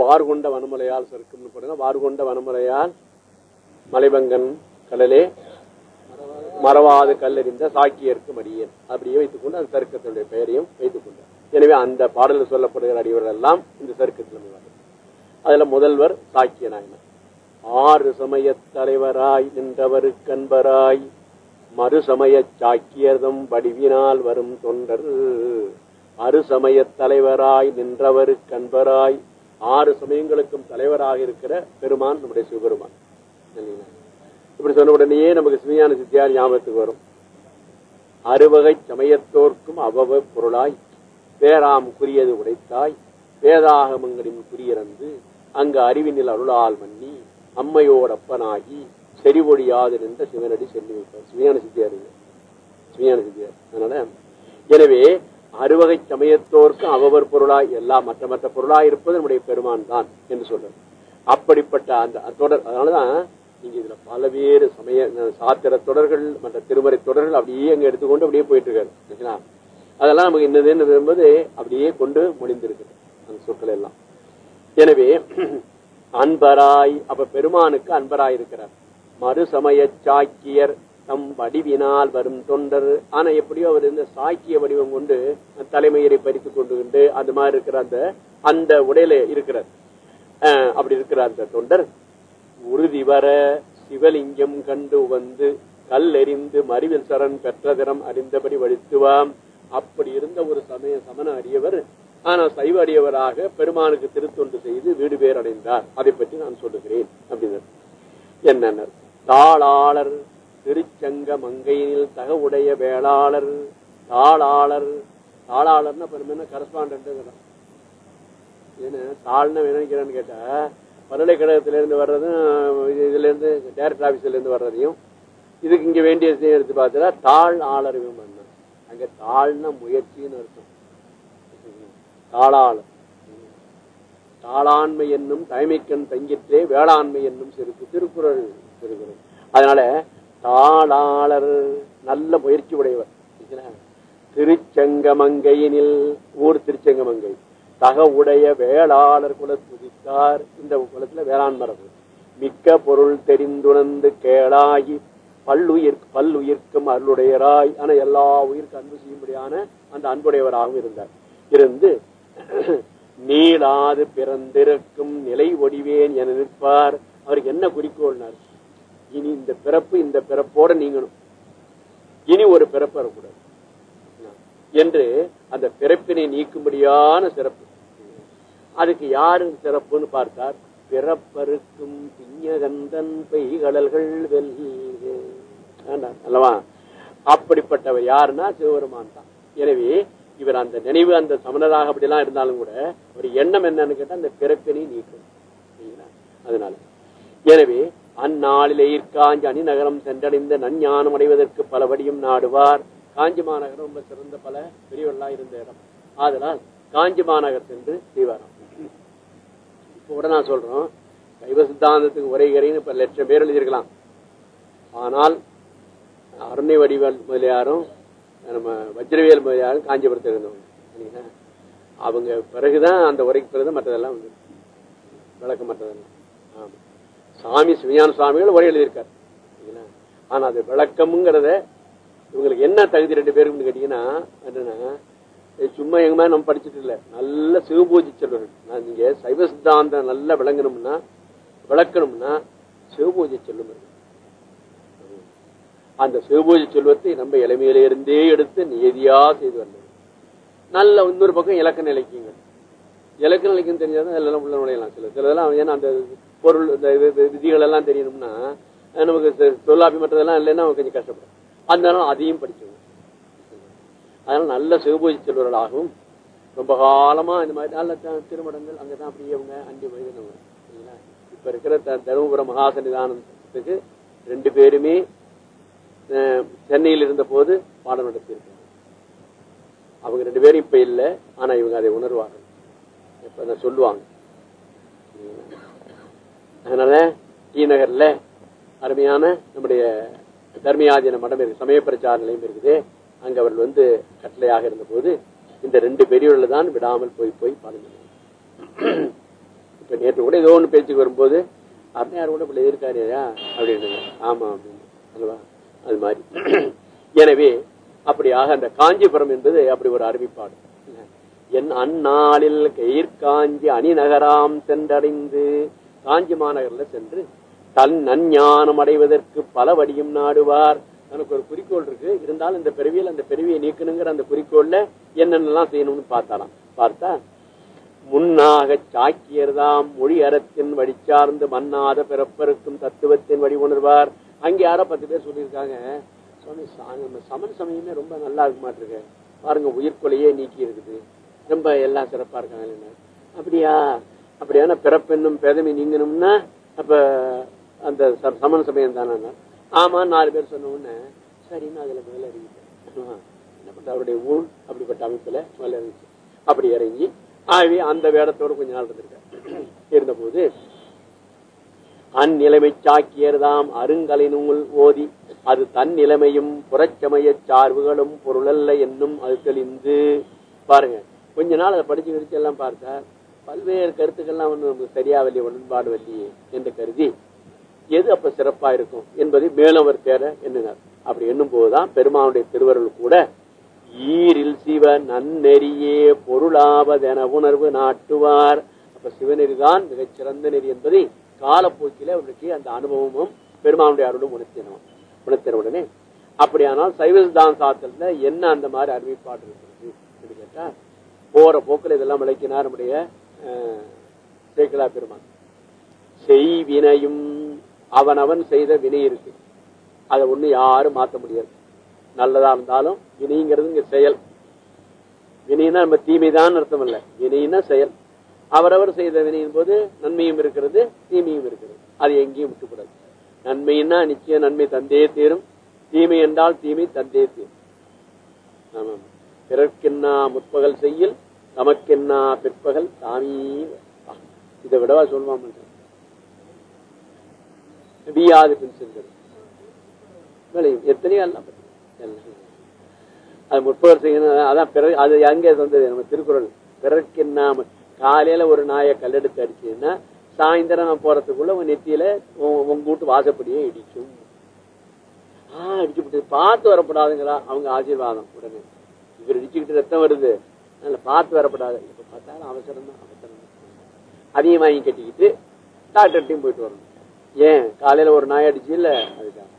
வார்கொண்ட வனமலையால் சறுக்கும்னு போடுங்க. வார்கொண்ட வனமலையால் மலைபங்கன் கடலே மறவாது கல்லறிந்த சாக்கியருக்கு மடியேன். அப்படியே வைத்துக்கொண்டு அந்த சருக்கத்தினுடைய பெயரையும் வைத்துக் கொண்டார் எனவே அந்த பாடலில் சொல்லப்படுகிற அடிவர்கள் எல்லாம் இந்த சருக்கத்தில் அதுல முதல்வர் சாக்கிய நாயனர். ஆறு சமயத் தலைவராய் நின்றவருக்கன்பராய் மறுசமய சாக்கியர்தம் வடிவினால் வரும் தொண்டர். அறுசமய தலைவராய் நின்றவருக்கன்பராய் ஆறு சமயங்களுக்கும் தலைவராக இருக்கிற பெருமான் நம்முடைய சிவபெருமான். இப்படி சொன்ன உடனேயே நமக்கு சிவஞான சித்தியார் ஞாபகத்துக்கு வரும். அறுவகை சமயத்தோர்க்கும் அவ்வவ பொருளாய் பேராம் குறியது உடைத்தாய் வேதாகமங்களின் குறியிறந்து அங்கு அறிவினில் அருளால் மன்னி அம்மையோர் அப்பனாகி செறிவொழியாது நின்ற சிவனடி செல்லி வைப்பார் சிவஞான சித்தியார் இது. சிவஞான சித்தியார். அதனால எனவே அறுவகை சமயத்தோர்க்கும் அவவர் பொருளாய் எல்லாம் மற்ற மற்ற பொருளாய் இருப்பது நம்முடைய பெருமான் தான் என்று சொல்றது அப்படிப்பட்ட அந்த தொடர் அதனாலதான் நீங்க இதுல பல்வேறு சமய சாத்திர தொடர்கள் மற்ற திருமறை தொடர்கள் அப்படியே அங்க எடுத்துக்கொண்டு அப்படியே போயிட்டு இருக்காரு சரிங்களா? அதெல்லாம் நமக்கு என்னதுன்னு வரும்போது அப்படியே கொண்டு முடிந்திருக்குது அந்த சொற்கள் எல்லாம். எனவே அன்பராய் அப்ப பெருமானுக்கு அன்பராய் இருக்கிறார். மறுசமய சாக்கியர் தம் வடிவினால் வரும் தொண்டர். ஆனா எப்படியோ அவர் இந்த சாக்கிய வடிவம் கொண்டு தலைமையரை பறித்து கொண்டு அந்த மாதிரி இருக்கிற அந்த அந்த உடையில இருக்கிறார். அப்படி இருக்கிற அந்த தொண்டர். உறுதி வர சிவலிங்கம் கண்டு வந்து கல்லெறிந்து மறிவில் சரண் பெற்றதிறம் அறிந்தபடி வழித்துவாம். அப்படி இருந்த ஒரு சமய சமண அடியவர் ஆனா சைவ அடியவராக பெருமானுக்கு திருத்தொண்டு செய்து வீடு பேர் அடைந்தார் அதை பற்றி நான் சொல்லுகிறேன் அப்படின்னு என்னன்னர் தாளாளர் திருச்சங்க மங்கையினில் தகவுடைய வேளாளர் தாளாளர். தாளாளர்னா பெருமை கரஸ்பாண்ட் ஏன்னா தாழ்னா நினைக்கிறேன்னு கேட்டா பல்கலைக்கழகத்துல இருந்து வர்றதும் இதுல இருந்து டைரக்டர் ஆபீஸ்ல இருந்து வர்றதையும் இதுக்கு இங்க வேண்டிய விஷயம் எடுத்து பார்த்தா தாழ் ஆளர் விமன் அங்க தாழ்ன முயற்சின்னு அர்த்தம். தாளாளர். தாளாண்மை என்னும் தலைமைக்கண் தங்கிற்றே வேளாண்மை என்னும் சிறுக்கு திருக்குறள் திருக்குறள் அதனால தாளாளர் நல்ல முயற்சி உடையவர். திருச்செங்கமங்கையினில் ஊர் திருச்செங்கமங்கை. தக உடைய வேளாளர் குல துதித்தார். இந்த குலத்துல வேளாண் மரபு மிக்க பொருள் தெரிந்துணர்ந்து கேளாகி பல்லுயிர் பல்லுயிர்க்கும் அருளுடையராய். ஆனா எல்லா உயிருக்கும் அன்பு செய்யும்படியான அந்த அன்புடையவராகவும் இருந்தார். இருந்து நீளாது பிறந்திருக்கும் நிலை ஒடிவேன் என நிற்பார். அவருக்கு என்ன குறிக்கோள்னார்? இனி இந்த பிறப்பு இந்த பிறப்போட நீங்கணும். இனி ஒரு பிறப்பு வரக்கூடாது. என்று அந்த பிறப்பினை நீக்கும்படியான சிறப்பு. அதுக்கு யாரு சிறப்புன்னு பார்த்தார்? பிறப்பருக்கும் பிஞ்சகந்தன் பெய்கடல்கள் வெல்க. அல்லவா? அப்படிப்பட்டவர் யாருன்னா சிவபெருமான் தான். எனவே இவர் அந்த நினைவு அந்த சமணராக அப்படிலாம் இருந்தாலும் கூட ஒரு எண்ணம் என்னன்னு கேட்டா அந்த பிறப்பினை நீக்கும் அதனால. எனவே அந்நாளிலே காஞ்சி அணிநகரம் சென்றடைந்த நன்ஞானம் அடைவதற்கு பல வடியும் நாடுவார். காஞ்சி மாநகரம் ரொம்ப சிறந்த பல பெரியவர்களா இருந்த இடம். ஆதலால் காஞ்சி மாநகர் சென்று செய்வாராம் இப்ப உடனே நான் சொல்றோம் சைவ சித்தாந்தத்துக்கு ஒரே கரைன்னு லட்சம் பேர் எழுதியிருக்கலாம். ஆனால் அருணை வடிவல் முதலியாரும் நம்ம வஜ்ரவியல் முதலியாரும் காஞ்சிபுரத்தில் இருந்தவங்க. சரிங்களா? அவங்க பிறகுதான் அந்த உரைக்கு பிறகு மற்றதெல்லாம் வந்து விளக்கம் மற்றதெல்லாம். ஆமா. சாமி சிவஞான சுவாமிகள் உரை எழுதியிருக்காரு. ஆனா அது விளக்கம்ங்கிறத இவங்களுக்கு என்ன தகுதி ரெண்டு பேருக்குன்னு கேட்டீங்கன்னா என்னன்னா சும்மா எங்க மாதிரி நம்ம படிச்சுட்டு இல்ல. நல்ல சிவபூஜை செல்வர்கள். நான் நீங்க சைவ சித்தாந்தம் நல்லா விளங்கணும்னா விளக்கணும்னா சிவபூஜை செல்லும் அந்த சிவபூஜை செல்வத்தை நம்ம இளமையில இருந்தே எடுத்து நியதியா செய்து வந்தது. நல்ல இன்னொரு பக்கம் இலக்கண இலக்கியங்கள். இலக்கண இலக்கியம் தெரிஞ்சாதான் எல்லாம் உள்ள நுழையலாம். சில சிலதெல்லாம் ஏன்னா அந்த பொருள் இந்த விதிகள் எல்லாம் தெரியணும்னா நமக்கு தொல்லாபி மற்றதெல்லாம் இல்லைன்னா கொஞ்சம் கஷ்டப்படும். அதனால அதையும் படிச்சோம் அதனால நல்ல சிவபூஜை செல்வர்களாகவும் ரொம்ப காலமா இந்த மாதிரி நல்ல திருமடங்கள் அங்கதான் அப்படியே அவங்க அஞ்சு வயது இப்ப இருக்கிற த- தருமபுரம் மகாசன்னிதானத்துக்கு ரெண்டு பேருமே அஹ், சென்னையில் இருந்த போது பாடம் நடத்தியிருக்காங்க. அவங்க ரெண்டு பேரும் இப்ப இல்லை ஆனா இவங்க அதை உணர்வார்கள். இப்ப சொல்லுவாங்க. அதனால டி நகர்ல அருமையான நம்முடைய தர்மியாதீன மடம் இருக்கு சமய பிரச்சார நிலையம் இருக்குது. அங்க அவர்கள் வந்து கட்டளையாக இருந்த போது இந்த ரெண்டு பெரியவர்கள் தான் விடாமல் போய் போய் பாருங்க இப்ப நேற்று கூட ஏதோ ஒன்று பேச்சுக்கு வரும்போது அருணையார் கூட இப்படி எதிர்க்காரியா அப்படின்னு ஆமா அப்படின்னு அல்லவா? அது மாதிரி. எனவே அப்படியாக அந்த காஞ்சிபுரம் என்பது அப்படி ஒரு அறிவிப்பாடு. என் அந்நாளில் கயிர்காஞ்சி அணிநகராம் சென்றடைந்து காஞ்சி மாநகர்ல சென்று தன் நஞ்ஞானம் அடைவதற்கு பல வடியும் நாடுவார். எனக்கு ஒரு குறிக்கோள் இருக்கு. இருந்தாலும் இந்த பிறவியில் அந்த பிறவியை நீக்கணுங்கிற அந்த குறிக்கோள்ல என்னென்னலாம் செய்யணும்னு பார்த்தாலாம். பார்த்தா முன்னாக சாக்கியர்தாம் மொழி அறத்தின் வழிச்சார்ந்து மன்னாத பிறப்பருக்கும் தத்துவத்தின் வழி உணர்வார். அங்க யாரோ பத்து பேர் சொல்லியிருக்காங்க. சுவாமி சமன் சமயமே ரொம்ப நல்லா இருக்க மாட்டிருக்கு. பாருங்க உயிர்கொலையே நீக்கி இருக்குது. ரொம்ப எல்லாம் சிறப்பா இருக்காங்க. அப்படியா? அப்படியான பிறப்பென்னும் பெதமை நீங்கணும்னா அப்ப அந்த ச- சமண சமயம் தானே ஆமா நாலு பேர் சொன்ன உடனே சரின்னு அதுல மேல என்ன பண்ற? அவருடைய ஊழ் அப்படிப்பட்ட அமைப்புல மேல இருந்துச்சு அப்படி இறங்கி ஆகவே அந்த வேடத்தோடு கொஞ்ச நாள் இருந்திருக்க இருந்தபோது அந்நிலைமை சாக்கியர்தாம் அருங்கலை நூல் ஓதி அது தன் நிலைமையும் புறச்சமய சார்புகளும் பொருளல்ல என்னும் அது தெளிந்து. பாருங்க கொஞ்ச நாள் அதை படிச்சு கிடிச்சு எல்லாம் பார்த்தா பல்வேறு கருத்துக்கள்லாம் வந்து நமக்கு சரியா வல்லிய உடன்பாடு வல்லியே என்று கருதி எது அப்ப சிறப்பா இருக்கும் என்பதை மேலவர் தேர எண்ணினார். அப்படி எண்ணும் போதுதான் பெருமானுடைய திருவருள் கூட ஈரில் சிவ நன்னெறியே பொருளாவதென உணர்வு நாட்டுவார். அப்ப சிவநெறிதான் மிகச் சிறந்த நெறி என்பதை காலப்போக்கில அவருக்கு அந்த அனுபவமும் பெருமானுடைய அருளும் உணர்த்தினோம். உணர்த்தின உடனே அப்படியானால் சைவசிதான் சாத்திரத்துல என்ன அந்த மாதிரி அறிவிப்பாடு இருக்கிறது? என்று கேட்டா போற போக்கில் இதெல்லாம் விளக்கினார் நம்முடைய அஹ், பெருமான் பெருமான் செய்வினையும் அவனவன் செய்த வினை இருக்கு. அதை ஒண்ணு யாரும் மாத்த முடியாது. நல்லதா இருந்தாலும் வினைங்கிறது இங்க செயல். வினைனா நம்ம தீமைதான் அர்த்தம் இல்ல. வினைனா செயல். அவரவர் செய்த வினையின் போது நன்மையும் இருக்கிறது தீமையும் இருக்கிறது. அது எங்கேயும் விட்டுக்கூடாது நன்மைன்னா நிச்சயம் நன்மை தந்தே தீரும். தீமை என்றால் தீமை தந்தே தீரும். ஆமா பிறர்க்கின்னா முற்பகல் செய்யில் தமக்கென்னா பிற்பகல் தாமீ இதை விடவா சொல்லுவாம வியாது பின் சென்றது விளையும் எத்தனையோ எல்லாம் அது முற்பகல் செய்யணும். அதான் பிறகு அது அங்கே வந்தது நம்ம திருக்குறள். பிறர்க்கென்னாம காலையில ஒரு நாயை கல்லெடுத்து அடிச்சதுன்னா சாயந்தரம் நான் போறதுக்குள்ள உன் நெத்தியில உன் உங்க வீட்டு வாசப்படியே இடிக்கும். ஆஹ் இடிச்சுட்டு பார்த்து வரப்படாதுங்களா? அவங்க ஆசீர்வாதம் உடனே. இவர் இடிச்சுக்கிட்டு ரத்தம் வருது. அதனால பார்த்து வரப்படாது. இப்ப பார்த்தாலும் அவசரம் தான் அவசரம் அதையும் வாங்கி கட்டிக்கிட்டு டாக்டர்ட்டையும் போயிட்டு வரணும். ஏன்? காலையில ஒரு நாய் அடிச்சு இல்ல அதுதான்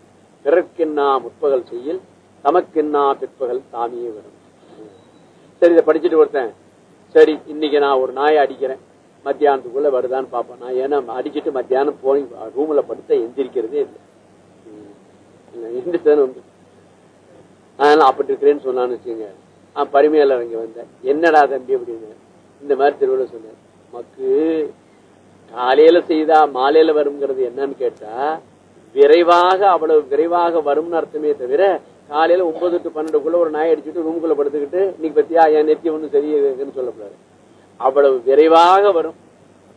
பிறர்க்கென்னா முற்பகல் செய்யில் தமக்கென்னா பிற்பகல் தாமியே வரும். சரி இதை படிச்சுட்டு ஒருத்தன் சரி இன்னைக்கு நான் ஒரு நாயை அடிக்கிறேன். மத்தியானத்துக்குள்ள வருதான்னு பார்ப்பேன் நான் ஏன்னா அடிச்சுட்டு மத்தியானம் போய் ரூம்ல படுத்த எந்திரிக்கிறதே இல்லை. எந்திரிச்சதுன்னு அதனால அப்படி இருக்கிறேன்னு சொன்னான்னு வச்சுங்க பரிமையால இங்க வந்தேன். என்னடா தம்பி அப்படின்னு. இந்த மாதிரி திருவிழா சொன்னேன். மக்கு காலையில செய்தா மாலையில வருங்கிறது என்னன்னு கேட்டா விரைவாக அவ்வளவு விரைவாக வரும்னு அர்த்தமே தவிர காலையில ஒன்பது டு பன்னெண்டுக்குள்ள ஒரு நாய் அடிச்சுட்டு ரூமுக்குள்ள படுத்துக்கிட்டு இன்னைக்கு பத்தியா என் நெத்தி ஒண்ணு சரியுன்னு சொல்லக்கூடாது. அவ்வளவு விரைவாக வரும்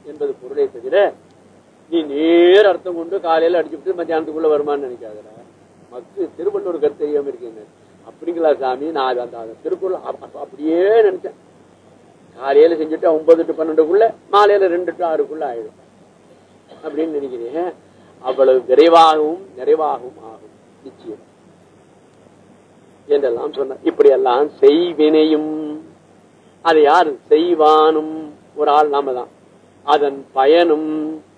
என்பது பொருளை தவிர நீ நேர் அர்த்தம் கொண்டு காலையில அடிச்சுட்டு மத்தியானத்துக்குள்ள வருமான்னு நினைக்காதடா. மக்கு திருவள்ளூர் கருத்து தெரியாம இருக்கீங்க. அப்படிங்களா சாமி? நான் அது அந்த அந்த திருக்குறள் அப்படியே நினைச்சேன். காலையில செஞ்சுட்டு ஒன்பது டு பன்னெண்டுக்குள்ள மாலையில ரெண்டு டு ஆறுக்குள்ள ஆயிடும். அப்படின்னு நினைக்கிறேன். அவ்வளவு விரைவாகவும் நிறைவாகவும் ஆகும். நிச்சயம். என்றெல்லாம் சொன்ன இப்படி எல்லாம் செய்வினையும் அது யார் செய்வானும்? ஒரு ஆள் நாம தான். அதன் பயனும்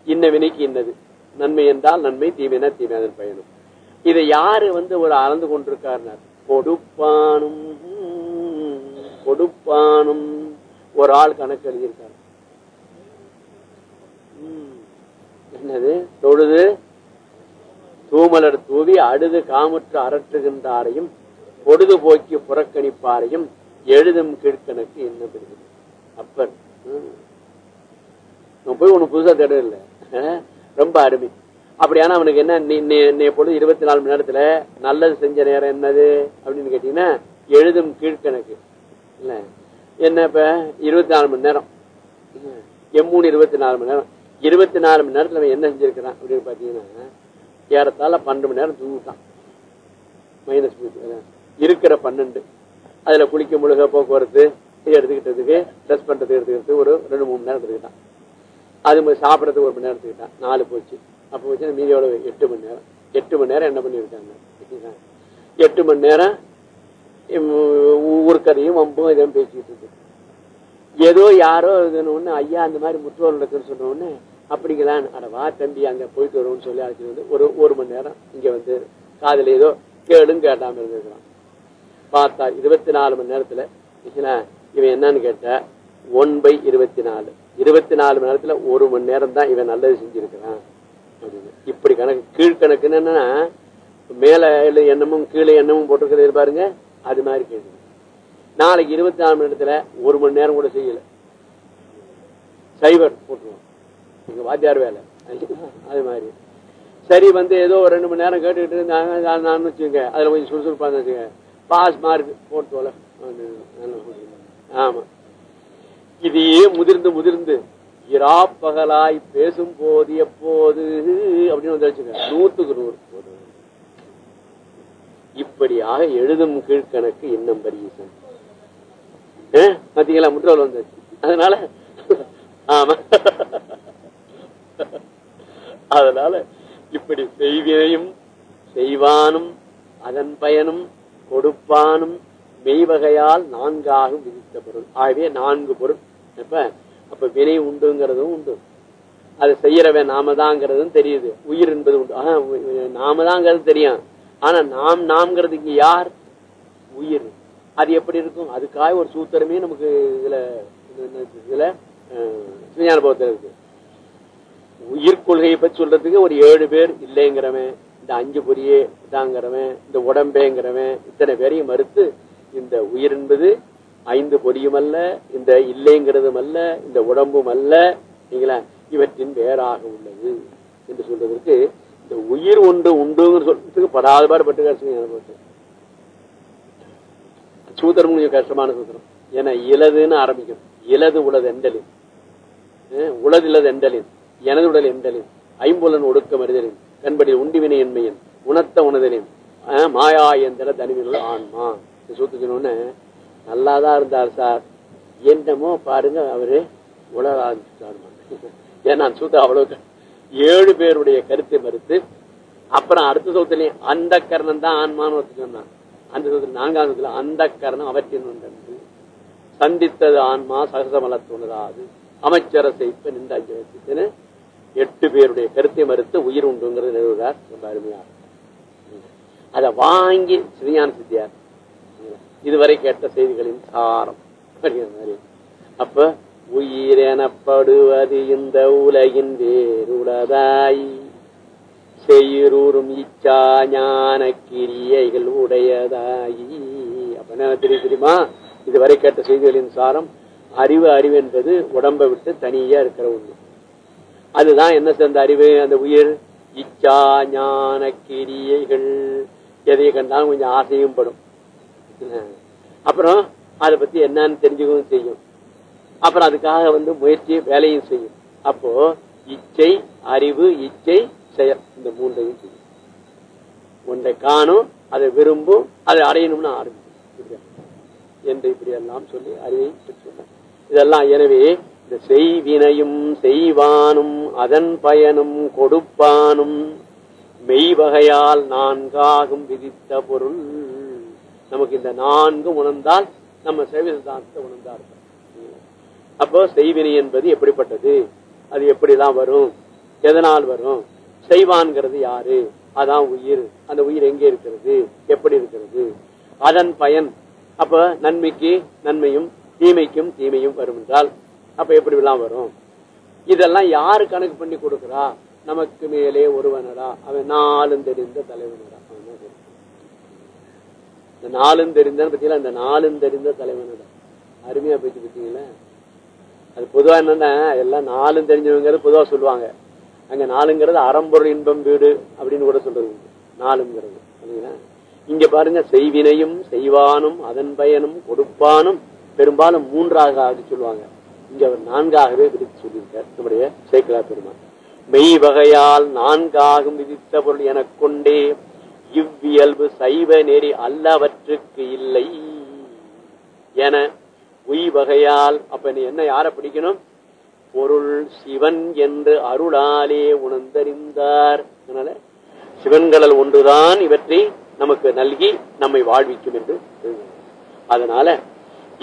இன்ன வினைக்கு இன்னது. நன்மை என்றால் நன்மை தீமைனா தீமை அதன் பயனும். இதை யாரு வந்து ஒரு அளந்து கொண்டிருக்காருனார்? கொடுப்பானும். கொடுப்பானும். ஒரு ஆள் கணக்கு எழுதியிருக்காரு. என்னது? தொழுது தூமலர் தூவி அழுது காமுற்று அரற்றுகின்றாரையும் பொழுதுபோக்கி புறக்கணிப்பாரையும் எழுதும் கீழ்கணக்கு என்ன பெறுது அப்பர். நான் போய் ஒண்ணு புதுசா தேட இல்லை. ரொம்ப அருமை. அப்படியான அவனுக்கு என்ன? நீ நீ பொழுது இருபத்தி நாலு மணி நேரத்துல நல்லது செஞ்ச நேரம் என்னது? அப்படின்னு கேட்டீங்கன்னா எழுதும் கீழ்கணக்கு. இல்ல. என்ன இப்ப? இருபத்தி நாலு மணி நேரம். எம்மூணு இருபத்தி நாலு மணி நேரம். இருபத்தி நாலு மணி நேரத்துல அவன் என்ன செஞ்சிருக்கிறான் அப்படின்னு பாத்தீங்கன்னா ஏறத்தாழ பன்னெண்டு மணி நேரம் தூங்கிட்டான். மைனஸ் இருக்கிற பன்னெண்டு. அதுல குளிக்க முழுக போக்குவரத்து எடுத்துக்கிட்டதுக்கு ட்ரெஸ் பண்றதுக்கு எடுத்துக்கிறதுக்கு ஒரு ரெண்டு மூணு மணி நேரம் எடுத்துக்கிட்டான். அது மாதிரி சாப்பிடறதுக்கு ஒரு மணி நேரம் எடுத்துக்கிட்டான். நாலு போச்சு. அப்போ வச்சு மீதி எவ்வளவு எட்டு மணி நேரம். எட்டு மணி நேரம் என்ன பண்ணியிருக்காங்க? எட்டு மணி நேரம் ஊருக்கதையும் வம்பும் இதையும் பேசிக்கிட்டு இருக்கு. ஏதோ யாரோ ஒன்று ஐயா அந்த மாதிரி முற்றோர் நடக்குன்னு சொன்ன உடனே அப்படிங்களான் அட வா தம்பி அங்க போயிட்டு வருவோம்னு சொல்லி அழைச்சிட்டு வந்து ஒரு ஒரு மணி நேரம் இங்க வந்து காதுல ஏதோ கேடும் கேட்டாம இருந்திருக்கிறான் பார்த்தா இருபத்தி நாலு மணி நேரத்துல இவன் என்னன்னு கேட்ட ஒன் பை இருபத்தி நாலு. இருபத்தி நாலு மணி நேரத்துல ஒரு மணி நேரம் தான் இவன் நல்லது செஞ்சிருக்கிறான். இப்படி கணக்கு கீழ்கணக்குன்னு என்னன்னா மேல எண்ணமும் கீழே எண்ணமும் போட்டிருக்கிறது பாருங்க அது மாதிரி கேள்வி. நாளைக்கு இருபத்தி நாலு மணி நேரத்துல ஒரு மணி நேரம் கூட செய்யல. சைபர் போட்டுருவோம். எங்க வாத்தியார் வேலை. அது மாதிரி. சரி வந்து ஏதோ ஒரு ரெண்டு மணி நேரம் கேட்டுக்கிட்டு இருந்தாங்க நான் வச்சுங்க அதுல கொஞ்சம் சுறுசுறுப்பா வச்சுக்கோங்க. பாஸ் மார்க் போட்டு ஆமா. இதையே முதிர்ந்து முதிர்ந்து இராப்பகலாய் பேசும் போது எப்போது? அப்படின்னு வந்து நூத்துக்கு நூறு போது. இப்படியாக எழுதும் கீழ்கணக்கு இன்னும் பரியசன் பாத்தீங்களா? முற்றோல் வந்தாச்சு அதனால ஆமா. அதனால இப்படி செய்வினையும் செய்வானும் அதன் பயனும் கொடுப்பானும் மெய்வகையால் நான்காகும் விதித்த பொருள். ஆகவே நான்கு பொருள். எப்ப? அப்ப வினை உண்டுங்கிறதும் உண்டு. அது செய்யறவன் நாமதாங்கிறதும் தெரியுது. உயிர் என்பது உண்டு. நாம தாங்கிறது தெரியும். ஆனா நாம் நாம்ங்கிறது இங்க யார்? உயிர். அது எப்படி இருக்கும்? அதுக்காக ஒரு சூத்திரமே நமக்கு இதுல இதுல சுஞானுபவத்தில் இருக்கு. உயிர் கொள்கையை பற்றி சொல்றதுக்கு ஒரு ஏழு பேர் இல்லைங்கிறவன் இந்த அஞ்சு பொரியே இதாங்கிறவன் இந்த உடம்பேங்கிறவன் இத்தனை பேரையும் மறுத்து இந்த உயிர் என்பது ஐந்து பொடியும் அல்ல இந்த இல்லைங்கிறதும் அல்ல இந்த உடம்பும் அல்ல நீங்களா? இவற்றின் வேறாக உள்ளது என்று சொல்றதற்கு இந்த உயிர் ஒன்று உண்டுங்கிற சொல்றதுக்கு படாத பாடுபட்டு சூத்திரம் கொஞ்சம் கஷ்டமான சூத்திரம். ஏன்னா இலதுன்னு ஆரம்பிக்கும். இலது உலது எண்டலின் இலது எண்டலின் எனது உடல் எண்டலின் ஐம்புலன் ஒடுக்க மருதலின் கண்படி உண்டிவினை என்மையின் உணர்த்த உணதலின் மாயா எந்திர தனிவினுள்ள ஆன்மா. நல்லாதான் இருந்தார் சார். என்னமோ பாருங்க அவரு உலக ஆரம்பிச்சுட்டாருமா ஏன்னா சூத்த அவ்வளவு ஏழு பேருடைய கருத்தை மறுத்து அப்புறம் அடுத்த சூத்திலையும் அந்த கரணம் தான் ஆன்மான்னு ஒருத்தர் சொன்னான். அந்த சூத்திரம் நான்காவது அந்த கரணம் அவற்றின் ஒன்று சந்தித்தது ஆன்மா சகசமல தோணுதாது அமைச்சரசை செய்ப்ப நின்ற எட்டு பேருடைய கருத்தை மறுத்து உயிர் உண்டுங்கிறது நிறுவுகிறார் ரொம்ப அருமையா. அதை வாங்கி ஸ்ரீயான சித்தியார் இதுவரை கேட்ட செய்திகளின் சாரம். மாதிரி. அப்ப உயிர் எனப்படுவது இந்த உலகின் வேறுளதாய் செய்யூரும் இச்சா ஞான கிரியைகள் உடையதாயி அப்படின்னா தெரியும் தெரியுமா? இதுவரை கேட்ட செய்திகளின் சாரம் அறிவு அறிவு என்பது உடம்பை விட்டு தனியா இருக்கிற ஒண்ணு. அதுதான் என்ன சேர்ந்த அறிவு? அந்த உயிர். இச்சா ஞான கிரியைகள் எதையை கண்டாலும் கொஞ்சம் ஆசையும் படும். அப்புறம் அதை பத்தி என்னன்னு தெரிஞ்சுக்கவும் செய்யும். அப்புறம் அதுக்காக வந்து முயற்சி வேலையும் செய்யும். அப்போ இச்சை அறிவு இச்சை செயல் இந்த மூன்றையும் செய்யும். ஒன்றை காணும் அதை விரும்பும் அதை அடையணும்னு ஆரம்பிக்கும். என்று இப்படி எல்லாம் சொல்லி அறிவை பெற்றுள்ளார் இதெல்லாம் எனவே இந்த செய்வினையும் செய்வானும் அதன் பயனும் கொடுப்பானும் மெய்வகையால் நான்காகும் விதித்த பொருள். நமக்கு இந்த நான்கு உணர்ந்தால் நம்ம சேவை சித்தாந்தத்தை உணர்ந்தா இருக்கும் அப்போ செய்வினை என்பது எப்படிப்பட்டது? அது எப்படிலாம் வரும்? எதனால் வரும்? செய்வான்கிறது யாரு? அதான் உயிர். அந்த உயிர் எங்கே இருக்கிறது? எப்படி இருக்கிறது? அதன் பயன். அப்ப நன்மைக்கு நன்மையும் தீமைக்கும் தீமையும் வரும் என்றால் அப்ப எப்படி எல்லாம் வரும்? இதெல்லாம் யாரு கணக்கு பண்ணி கொடுக்கிறா? நமக்கு மேலே ஒருவனடா. அவன் நாளும் தெரிந்த தலைவனடா. இந்த நாளும் தெரிந்த பத்தியில அந்த நாளும் தெரிந்த தலைவனோட அருமையா போயிட்டு பார்த்தீங்களா அது பொதுவா என்னன்னா எல்லாம் நாளும் தெரிஞ்சவங்கிறது பொதுவா சொல்லுவாங்க. அங்க நாளுங்கிறது அறம்பொருள் இன்பம் வீடு அப்படின்னு கூட சொல்றது நாலுங்கிறது நாளுங்கிறது. சரிங்களா? இங்க பாருங்க செய்வினையும் செய்வானும் அதன் பயனும் கொடுப்பானும் பெரும்பாலும் மூன்றாக ஆகி சொல்லுவாங்க. இங்க அவர் நான்காகவே விதித்து சொல்லியிருக்கார் நம்முடைய சேக்கலா பெருமாள் மெய் வகையால் நான்காகும் விதித்த பொருள் எனக் கொண்டே இவ்வியல்பு சைவ நெறி அல்லவற்றுக்கு இல்லை. என உய் வகையால் அப்ப நீ என்ன யார பிடிக்கணும்? பொருள் சிவன் என்று அருளாலே உணர்ந்தறிந்தார். அதனால சிவன்களல் ஒன்றுதான் இவற்றை நமக்கு நல்கி நம்மை வாழ்விக்கும் என்று அதனால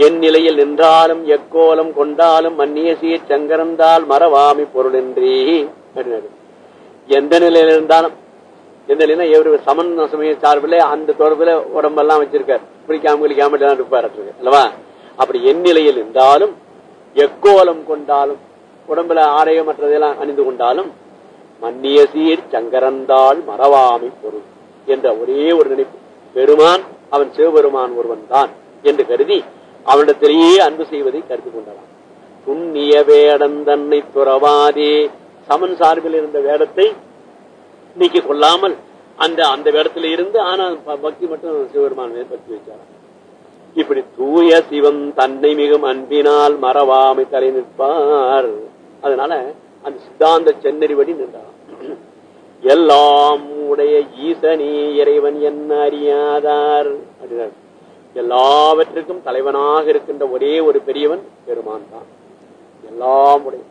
என் நிலையில் நின்றாலும் எக்கோலம் கொண்டாலும் மன்னிய சீர் சங்கரந்தால் மறவாமி பொருள் என்றே எந்த நிலையில் இருந்தாலும் எந்த இவரு சமன் சமய சார்பில் அந்த தொடர்புல உடம்பெல்லாம் வச்சிருக்காரு. குளிக்காம குளிக்காம இருப்பார் அல்லவா? அப்படி என் நிலையில் இருந்தாலும் எக்கோலம் கொண்டாலும் உடம்புல ஆடையம் மற்றதெல்லாம் அணிந்து கொண்டாலும் மன்னிய சீர் சங்கரந்தாள் மறவாமை பொருள் என்ற ஒரே ஒரு நினைப்பு. பெருமான் அவன் சிவபெருமான் ஒருவன் தான் என்று கருதி அவனிடத்திலேயே அன்பு செய்வதை கருதி கொண்டான் துண்ணிய வேடன் தன்னை துறவாதே. சமன் சார்பில் இருந்த வேடத்தை நீக்கிக் கொள்ளாமல் அந்த அந்த இடத்துல இருந்து ஆனால் பக்தி மட்டும் சிவபெருமான் மேல் பக்தி இப்படி தூய சிவம் தன்னை மிகும் அன்பினால் மறவாமை தலை நிற்பார். அதனால அந்த சித்தாந்த சென்னறிபடி நின்றார். எல்லாம் உடைய ஈசனே இறைவன் என்ன அறியாதார். அப்படின்னார் எல்லாவற்றுக்கும் தலைவனாக இருக்கின்ற ஒரே ஒரு பெரியவன் பெருமான் தான். எல்லாம் உடைய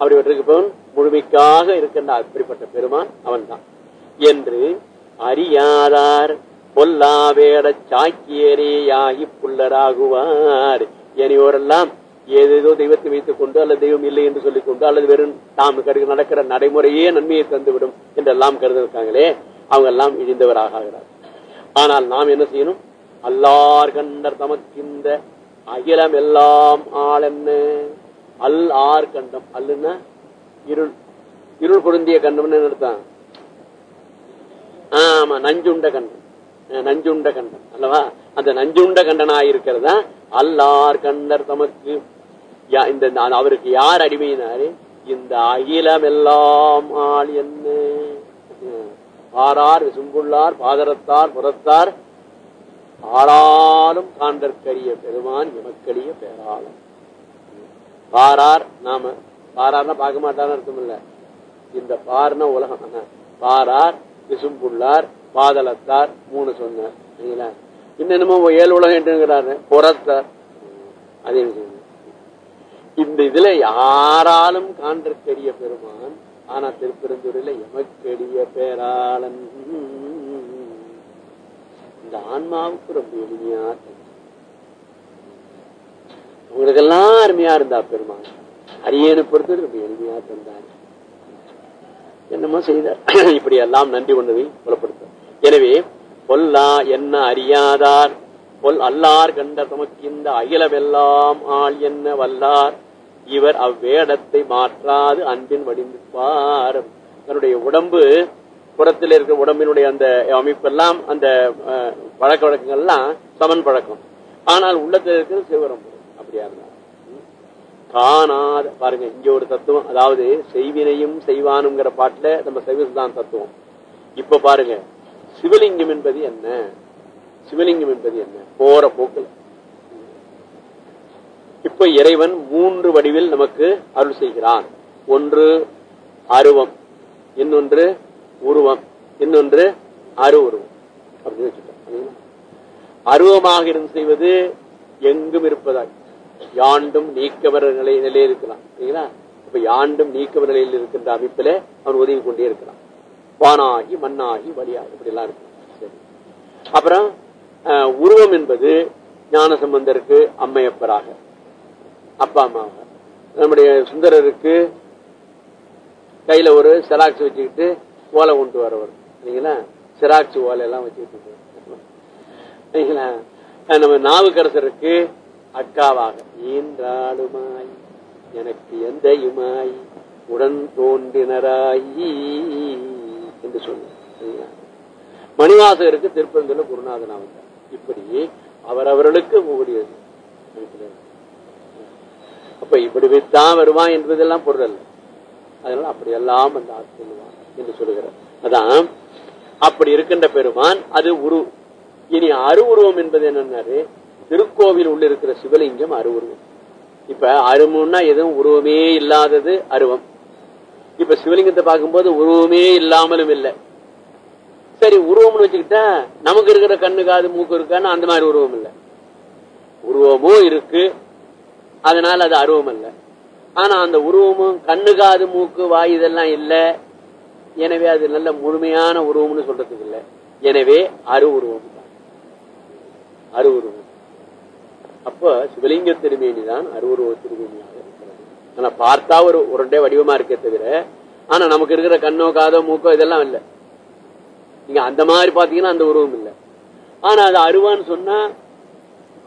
அப்படிப்பட்டிருக்கு முழுமைக்காக இருக்கின்ற அப்படிப்பட்ட பெருமான் அவன் தான் என்று அறியாதார் பொல்லாவேட சாக்கியரேயாகி புல்லராகுவார். இனியோரெல்லாம் ஏதேதோ தெய்வத்தை வைத்துக் கொண்டு அல்லது தெய்வம் இல்லை என்று சொல்லிக் கொண்டு அல்லது வெறும் தாம் கருக நடக்கிற நடைமுறையே நன்மையை தந்துவிடும் என்றெல்லாம் கருத இருக்காங்களே அவங்க எல்லாம் இழிந்தவராக ஆகிறார் ஆனால் நாம் என்ன செய்யணும்? அல்லார் கண்டர் தமக்கிந்த அகிலம் எல்லாம் ஆளென்ன? அல் ஆர் கண்டம். அல்லுன்னா இருள். இருள் பொருந்திய கண்டம்னு நிறுத்தான் ஆமா நஞ்சுண்ட கண்டம். நஞ்சுண்ட கண்டம். அல்லவா? அந்த நஞ்சுண்ட கண்டனா இருக்கிறதா அல்லார் கண்டர் தமக்கு. யா- இந்த அவருக்கு யார் அடிமையினாரு? இந்த அகிலம் எல்லாம் ஆள் என்ன? ஆறார் விசும்புள்ளார் பாதரத்தார் புறத்தார். ஆளாலும் காண்டற்கரிய பெருமான் எமக்களிய பேராளம் பாரார் நாம. பாரார்னா பார்க்க மாட்டான்னு அர்த்தம் இல்ல. இந்த பார்னா உலகம். ஆனா, பாரார் விசும்புள்ளார் பாதளத்தார் மூணு சொன்னார். சரிங்களா இன்னுமோ ஏழு உலகம் என்றுங்கிறாரு புறத்தார். அதே இந்த இதுல யாராலும் காண்றக்கெடிய பெருமான் ஆனா திருப்பெருந்துறையில எமக்கெடிய பேராளன். இந்த ஆன்மாவுக்கு ரொம்ப எளிமையா உங்களுக்கெல்லாம் அருமையா இருந்தா பெருமாள். அரியனை பொறுத்தது ரொம்ப எளிமையா தந்தார். என்னமோ செய்தார். இப்படி எல்லாம் நன்றி கொண்டதை புலப்படுத்த எனவே பொல்லா என்ன அறியாதார்? பொல் அல்லார் கண்ட தமக்கு இந்த அகிலமெல்லாம் ஆள் என்ன வல்லார்? இவர் அவ்வேடத்தை மாற்றாது அன்பின் வடிந்திருப்பார் தன்னுடைய உடம்பு புறத்தில் இருக்கிற உடம்பினுடைய அந்த அமைப்பெல்லாம் அந்த அஹ், பழக்க வழக்கங்கள்லாம் சமன் பழக்கம். ஆனால் உள்ளத்தில் இருக்கிற சிவரம் அப்படியா இருந்தா? காணாத பாருங்க இங்க ஒரு தத்துவம் அதாவது செய்வினையும் செய்வானுங்கிற பாட்டுல நம்ம சைவசிதான் தத்துவம். இப்ப பாருங்க சிவலிங்கம் என்பது என்ன? சிவலிங்கம் என்பது என்ன? போற போக்கில். இப்ப இறைவன் மூன்று வடிவில் நமக்கு அருள் செய்கிறான். ஒன்று அருவம். இன்னொன்று உருவம். இன்னொன்று அரு உருவம். அப்படின்னு வச்சுட்டோம் அருவமாக இருந்து செய்வது எங்கும் இருப்பதாய். யாண்டும் நீக்கவர் நிலையிலே இருக்கலாம் சரிங்களா? இப்ப யாண்டும் நீக்கவர் நிலையில் இருக்கின்ற அமைப்பில அவன் உதவி கொண்டே இருக்கலாம் வானாகி மண்ணாகி வழியாகி இப்படி எல்லாம் இருக்கு. சரி. அப்புறம் உருவம் என்பது ஞான சம்பந்தருக்கு அம்மையப்பராக அப்பா அம்மாவாக. நம்முடைய சுந்தரருக்கு கையில ஒரு செராக்ஸ் வச்சுக்கிட்டு ஓலை கொண்டு வரவர். சரிங்களா? செராக்ஸ் ஓலை எல்லாம் வச்சுக்கிட்டு சரிங்களா? நம்ம நாவுக்கரசருக்கு அக்காவாக ஈன்றாளுமாய் எனக்கு எந்தையுமாய் உடன் தோன்றினராயி என்று சொன்னார். மணிவாசகருக்கு திருப்பந்தூர்ல குருநாதனா வந்தார் இப்படி அவரவர்களுக்கு ஒவ்வொரு அப்ப இப்படி வைத்தான் வருவான் என்பதெல்லாம் பொருள் அல்ல. அதனால அப்படியெல்லாம் அந்த ஆள் சொல்லுவான் என்று சொல்லுகிறார். அதான் அப்படி இருக்கின்ற பெருமான் அது உரு. இனி அருவுருவம் என்பது என்னன்னாரு? திருக்கோவில் உள்ள இருக்கிற சிவலிங்கம் அருவுருவம். இப்ப அருமுன்னா எதுவும் உருவமே இல்லாதது அருவம். இப்ப சிவலிங்கத்தை பார்க்கும்போது உருவமே இல்லாமலும் இல்லை. சரி உருவம்னு வச்சுக்கிட்டா நமக்கு இருக்கிற கண்ணு காது மூக்கு இருக்கான்னு அந்த மாதிரி உருவம் இல்லை. உருவமும் இருக்கு அதனால அது அருவம் இல்லை. ஆனா அந்த உருவமும் கண்ணு காது மூக்கு வாய் இதெல்லாம் இல்ல. எனவே அது நல்ல முழுமையான உருவம்னு சொல்றதுக்கு இல்ல. எனவே அரு உருவம் தான். அரு உருவம் அப்ப சிவலிங்க திருமேனி தான் அருவுருவ திருமேனியாக இருக்கிறது ஆனா பார்த்தா ஒரு உரண்டே வடிவமா இருக்க தவிர ஆனா நமக்கு இருக்கிற கண்ணோ காதோ மூக்கோ இதெல்லாம் இல்ல. நீங்க அந்த மாதிரி பாத்தீங்கன்னா அந்த உருவம் இல்ல. ஆனா அது அருவான்னு சொன்னா